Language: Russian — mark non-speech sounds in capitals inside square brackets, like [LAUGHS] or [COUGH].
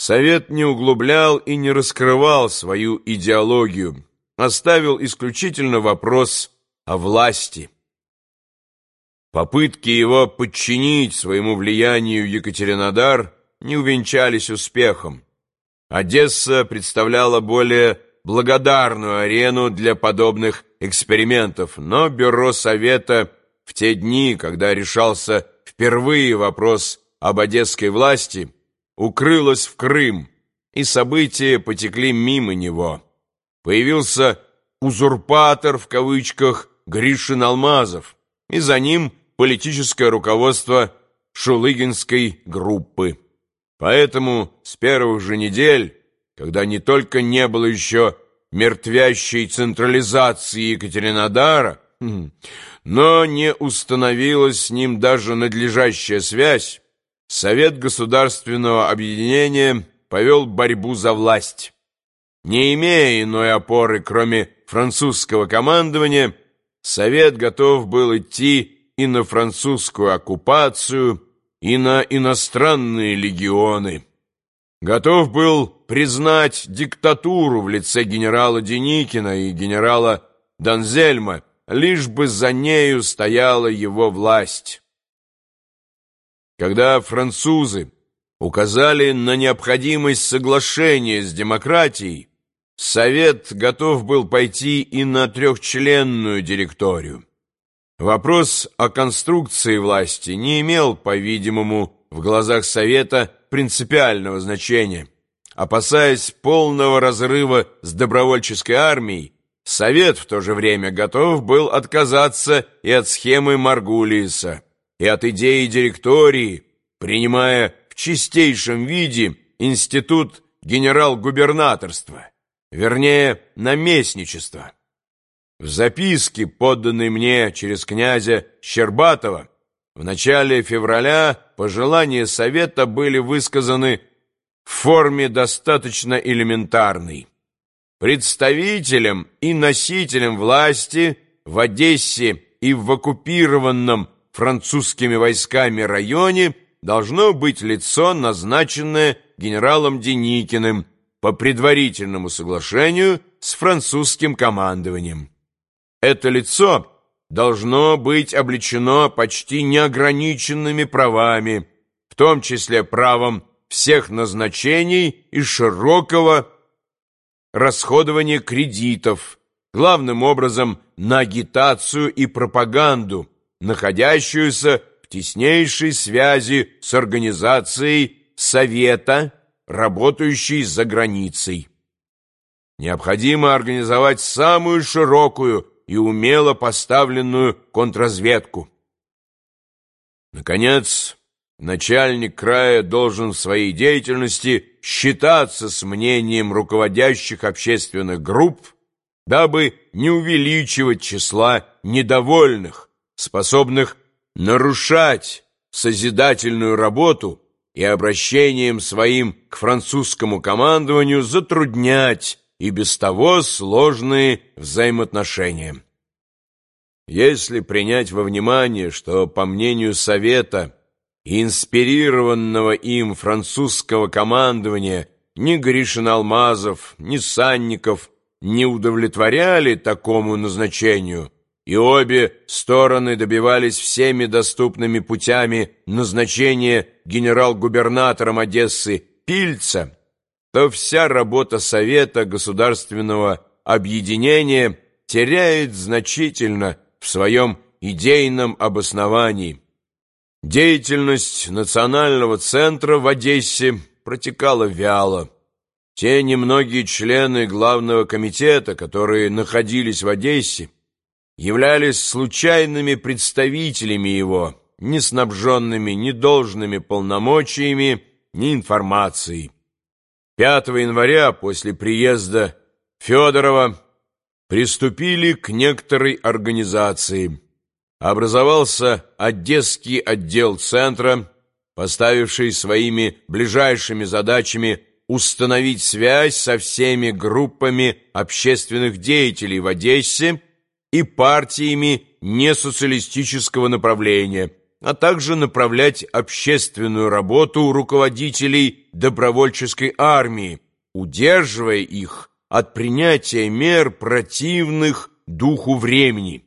Совет не углублял и не раскрывал свою идеологию, оставил исключительно вопрос о власти. Попытки его подчинить своему влиянию Екатеринодар не увенчались успехом. Одесса представляла более благодарную арену для подобных экспериментов, но бюро Совета в те дни, когда решался впервые вопрос об одесской власти, укрылось в Крым, и события потекли мимо него. Появился «узурпатор» в кавычках Гришин Алмазов, и за ним политическое руководство Шулыгинской группы. Поэтому с первых же недель когда не только не было еще мертвящей централизации Екатеринодара, [LAUGHS] но не установилась с ним даже надлежащая связь, Совет Государственного Объединения повел борьбу за власть. Не имея иной опоры, кроме французского командования, Совет готов был идти и на французскую оккупацию, и на иностранные легионы готов был признать диктатуру в лице генерала Деникина и генерала Донзельма, лишь бы за нею стояла его власть. Когда французы указали на необходимость соглашения с демократией, Совет готов был пойти и на трехчленную директорию. Вопрос о конструкции власти не имел, по-видимому, в глазах Совета принципиального значения. Опасаясь полного разрыва с добровольческой армией, Совет в то же время готов был отказаться и от схемы Маргулиса, и от идеи директории, принимая в чистейшем виде институт генерал-губернаторства, вернее, наместничества. В записке, подданной мне через князя Щербатова, в начале февраля пожелания Совета были высказаны в форме достаточно элементарной. Представителем и носителем власти в Одессе и в оккупированном французскими войсками районе должно быть лицо, назначенное генералом Деникиным по предварительному соглашению с французским командованием. Это лицо должно быть облечено почти неограниченными правами, в том числе правом всех назначений и широкого расходования кредитов, главным образом на агитацию и пропаганду, находящуюся в теснейшей связи с организацией Совета, работающей за границей. Необходимо организовать самую широкую и умело поставленную контрразведку. Наконец, начальник края должен в своей деятельности считаться с мнением руководящих общественных групп, дабы не увеличивать числа недовольных, способных нарушать созидательную работу и обращением своим к французскому командованию затруднять и без того сложные взаимоотношения. Если принять во внимание, что, по мнению Совета, инспирированного им французского командования ни Гришин Алмазов, ни Санников не удовлетворяли такому назначению, и обе стороны добивались всеми доступными путями назначения генерал-губернатором Одессы Пильца, то вся работа Совета Государственного Объединения теряет значительно в своем идейном обосновании. Деятельность Национального центра в Одессе протекала вяло. Те немногие члены Главного комитета, которые находились в Одессе, являлись случайными представителями его, не снабженными ни должными полномочиями, ни информацией. 5 января после приезда Федорова приступили к некоторой организации. Образовался Одесский отдел центра, поставивший своими ближайшими задачами установить связь со всеми группами общественных деятелей в Одессе и партиями несоциалистического направления, а также направлять общественную работу руководителей добровольческой армии, удерживая их от принятия мер противных духу времени.